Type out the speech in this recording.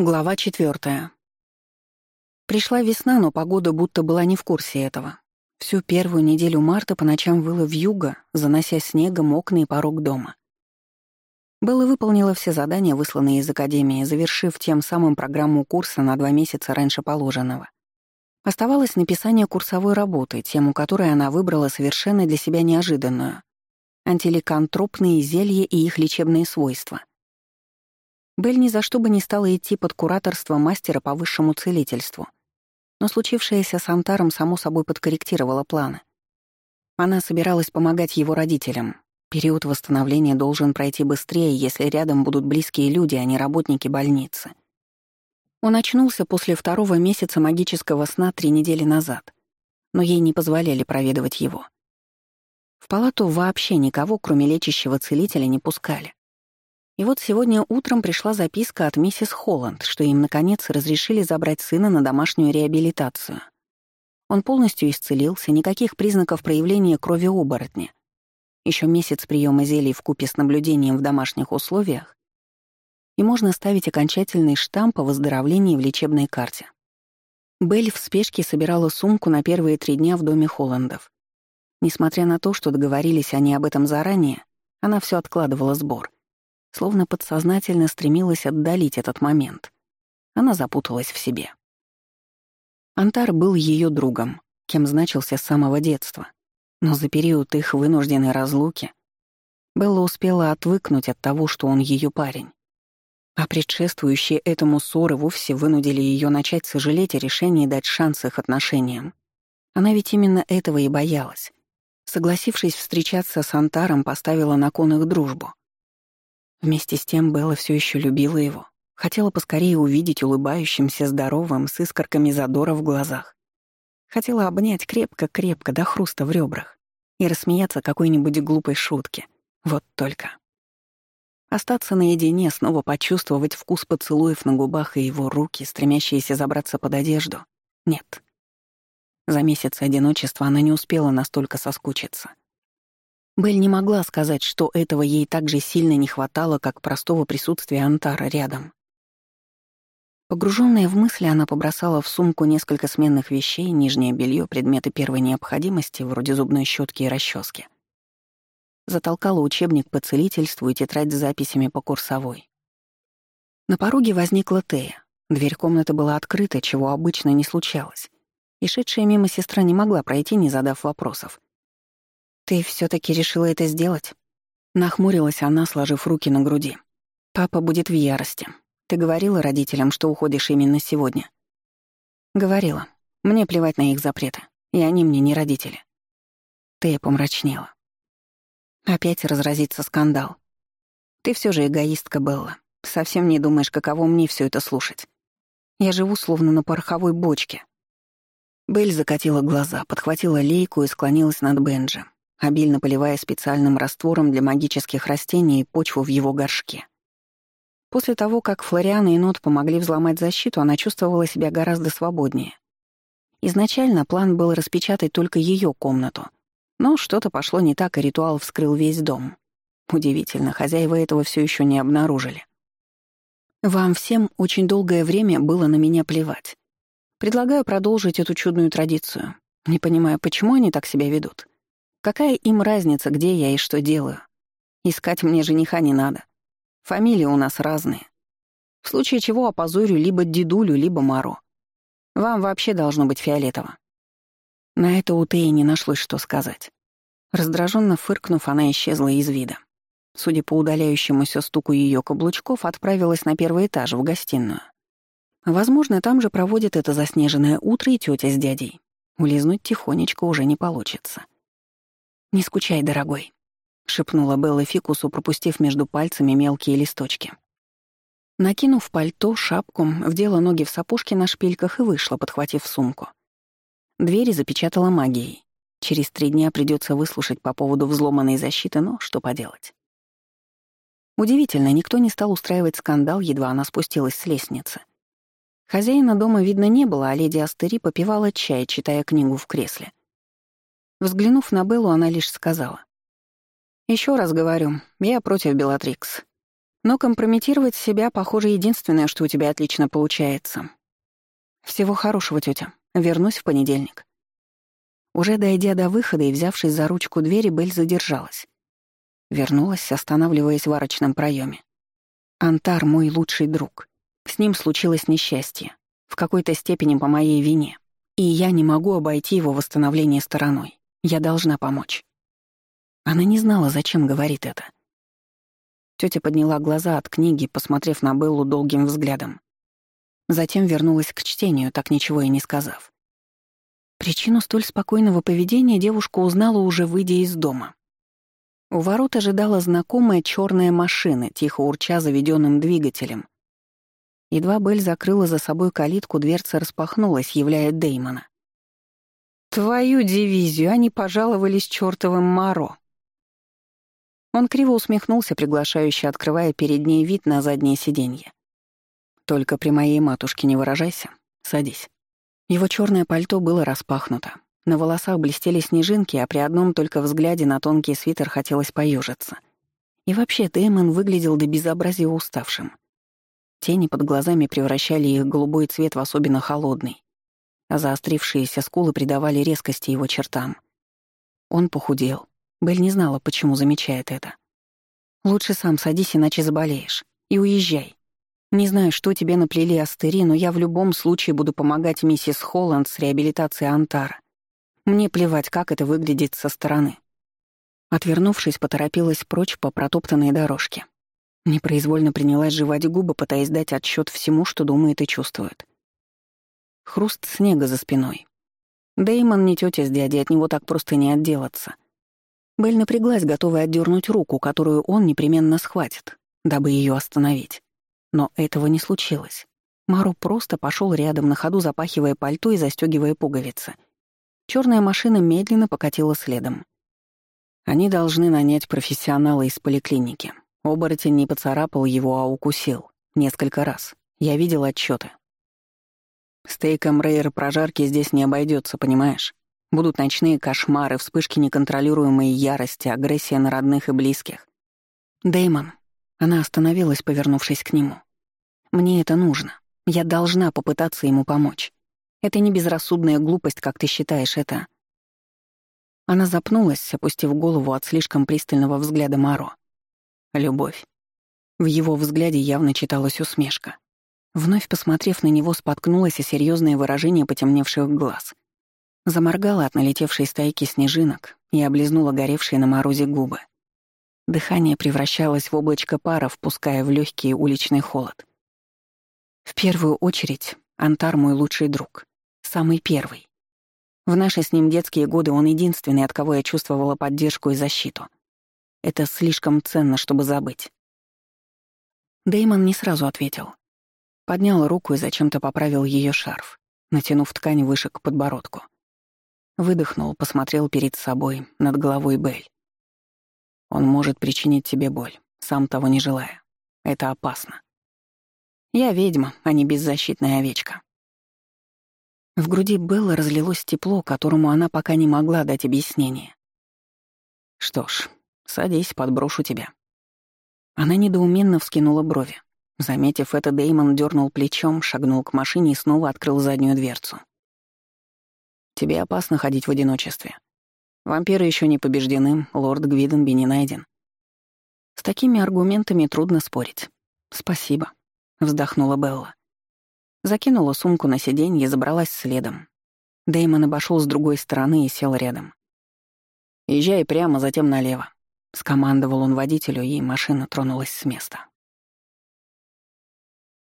Глава четвертая. Пришла весна, но погода будто была не в курсе этого. Всю первую неделю марта по ночам выла вьюга, занося снегом окна и порог дома. Белла выполнила все задания, высланные из Академии, завершив тем самым программу курса на два месяца раньше положенного. Оставалось написание курсовой работы, тему которой она выбрала совершенно для себя неожиданную — антиликантропные зелья и их лечебные свойства. Белль ни за что бы не стала идти под кураторство мастера по высшему целительству. Но случившееся с Антаром само собой подкорректировало планы. Она собиралась помогать его родителям. Период восстановления должен пройти быстрее, если рядом будут близкие люди, а не работники больницы. Он очнулся после второго месяца магического сна три недели назад, но ей не позволяли проведывать его. В палату вообще никого, кроме лечащего целителя, не пускали. И вот сегодня утром пришла записка от миссис Холланд, что им, наконец, разрешили забрать сына на домашнюю реабилитацию. Он полностью исцелился, никаких признаков проявления крови оборотня. Еще месяц приема зелий в купе с наблюдением в домашних условиях, и можно ставить окончательный штамп о выздоровлении в лечебной карте. Белль в спешке собирала сумку на первые три дня в доме Холландов. Несмотря на то, что договорились они об этом заранее, она все откладывала сбор — словно подсознательно стремилась отдалить этот момент. Она запуталась в себе. Антар был ее другом, кем значился с самого детства. Но за период их вынужденной разлуки Белла успела отвыкнуть от того, что он ее парень. А предшествующие этому ссоры вовсе вынудили ее начать сожалеть о решении дать шанс их отношениям. Она ведь именно этого и боялась. Согласившись встречаться с Антаром, поставила на кон их дружбу. Вместе с тем Белла все еще любила его, хотела поскорее увидеть улыбающимся, здоровым, с искорками задора в глазах. Хотела обнять крепко-крепко до хруста в ребрах и рассмеяться какой-нибудь глупой шутке. Вот только. Остаться наедине, снова почувствовать вкус поцелуев на губах и его руки, стремящиеся забраться под одежду. Нет. За месяц одиночества она не успела настолько соскучиться. Белль не могла сказать, что этого ей так же сильно не хватало, как простого присутствия Антара рядом. Погруженная в мысли, она побросала в сумку несколько сменных вещей, нижнее белье, предметы первой необходимости, вроде зубной щетки и расчески. Затолкала учебник по целительству и тетрадь с записями по курсовой. На пороге возникла Тея. Дверь комнаты была открыта, чего обычно не случалось. И шедшая мимо сестра не могла пройти, не задав вопросов. «Ты все таки решила это сделать?» Нахмурилась она, сложив руки на груди. «Папа будет в ярости. Ты говорила родителям, что уходишь именно сегодня?» «Говорила. Мне плевать на их запреты. И они мне не родители». Ты помрачнела. Опять разразится скандал. Ты все же эгоистка, Белла. Совсем не думаешь, каково мне все это слушать. Я живу словно на пороховой бочке. Белль закатила глаза, подхватила лейку и склонилась над Бенджи, обильно поливая специальным раствором для магических растений почву в его горшке. После того, как Флориана и Нот помогли взломать защиту, она чувствовала себя гораздо свободнее. Изначально план был распечатать только ее комнату, но что-то пошло не так, и ритуал вскрыл весь дом. Удивительно, хозяева этого все еще не обнаружили. Вам всем очень долгое время было на меня плевать. Предлагаю продолжить эту чудную традицию. Не понимаю, почему они так себя ведут. Какая им разница, где я и что делаю? Искать мне жениха не надо. Фамилии у нас разные. В случае чего опозорю либо дедулю, либо Мару. Вам вообще должно быть фиолетово». На это у Теи не нашлось, что сказать. Раздраженно фыркнув, она исчезла из вида. Судя по удаляющемуся стуку ее каблучков, отправилась на первый этаж, в гостиную. Возможно, там же проводит это заснеженное утро и тетя с дядей. Улизнуть тихонечко уже не получится. «Не скучай, дорогой», — шепнула Белла Фикусу, пропустив между пальцами мелкие листочки. Накинув пальто, шапку, вдела ноги в сапожки на шпильках и вышла, подхватив сумку. Двери запечатала магией. Через три дня придется выслушать по поводу взломанной защиты, но что поделать. Удивительно, никто не стал устраивать скандал, едва она спустилась с лестницы. Хозяина дома видно не было, а леди Астери попивала чай, читая книгу в кресле. Взглянув на Беллу, она лишь сказала. «Еще раз говорю, я против Белатрикс. Но компрометировать себя, похоже, единственное, что у тебя отлично получается. Всего хорошего, тетя. Вернусь в понедельник. Уже дойдя до выхода и взявшись за ручку двери, Бель задержалась. Вернулась, останавливаясь в арочном проеме. Антар — мой лучший друг. С ним случилось несчастье, в какой-то степени по моей вине. И я не могу обойти его восстановление стороной. Я должна помочь. Она не знала, зачем говорит это. Тётя подняла глаза от книги, посмотрев на Беллу долгим взглядом. Затем вернулась к чтению, так ничего и не сказав. Причину столь спокойного поведения девушка узнала уже выйдя из дома. У ворот ожидала знакомая черная машина, тихо урча заведенным двигателем. Едва Белль закрыла за собой калитку, дверца распахнулась, являя Деймона. «Твою дивизию, они пожаловались чертовым Моро!» Он криво усмехнулся, приглашающе открывая перед ней вид на заднее сиденье. «Только при моей матушке не выражайся. Садись». Его черное пальто было распахнуто. На волосах блестели снежинки, а при одном только взгляде на тонкий свитер хотелось поежиться. И вообще Дэймон выглядел до безобразия уставшим. Тени под глазами превращали их голубой цвет в особенно холодный, а заострившиеся скулы придавали резкости его чертам. Он похудел. Белль не знала, почему замечает это. «Лучше сам садись, иначе заболеешь. И уезжай. Не знаю, что тебе наплели астыри, но я в любом случае буду помогать миссис Холланд с реабилитацией Антара. Мне плевать, как это выглядит со стороны. Отвернувшись, поторопилась прочь по протоптанной дорожке. Непроизвольно принялась жевать губы, пытаясь дать отчет всему, что думает и чувствует. Хруст снега за спиной. Деймон не тетя с дядей, от него так просто не отделаться. Белль напряглась, готовая отдернуть руку, которую он непременно схватит, дабы ее остановить. Но этого не случилось. Мару просто пошел рядом, на ходу запахивая пальто и застегивая пуговицы — Черная машина медленно покатила следом. Они должны нанять профессионала из поликлиники. Оборотень не поцарапал его, а укусил. Несколько раз. Я видел отчеты. Стейком рейер прожарки здесь не обойдется, понимаешь? Будут ночные кошмары, вспышки неконтролируемой ярости, агрессия на родных и близких. Деймон. Она остановилась, повернувшись к нему. Мне это нужно. Я должна попытаться ему помочь. Это не безрассудная глупость, как ты считаешь это. Она запнулась, опустив голову от слишком пристального взгляда Маро. Любовь. В его взгляде явно читалась усмешка. Вновь посмотрев на него, споткнулось и серьезное выражение потемневших глаз. Заморгала от налетевшей стайки снежинок и облизнула горевшие на морозе губы. Дыхание превращалось в облачко пара, впуская в легкий уличный холод. В первую очередь, Антар — мой лучший друг. Самый первый. В наши с ним детские годы он единственный, от кого я чувствовала поддержку и защиту. Это слишком ценно, чтобы забыть. Деймон не сразу ответил. Поднял руку и зачем-то поправил ее шарф, натянув ткань выше к подбородку. Выдохнул, посмотрел перед собой, над головой Бель. Он может причинить тебе боль, сам того не желая. Это опасно. Я ведьма, а не беззащитная овечка. В груди Беллы разлилось тепло, которому она пока не могла дать объяснение. «Что ж, садись, подброшу тебя». Она недоуменно вскинула брови. Заметив это, Деймон дернул плечом, шагнул к машине и снова открыл заднюю дверцу. «Тебе опасно ходить в одиночестве. Вампиры еще не побеждены, лорд Гвиденби не найден. С такими аргументами трудно спорить. Спасибо», — вздохнула Белла. Закинула сумку на сиденье и забралась следом. Дэймон обошел с другой стороны и сел рядом. «Езжай прямо, затем налево», — скомандовал он водителю, и машина тронулась с места.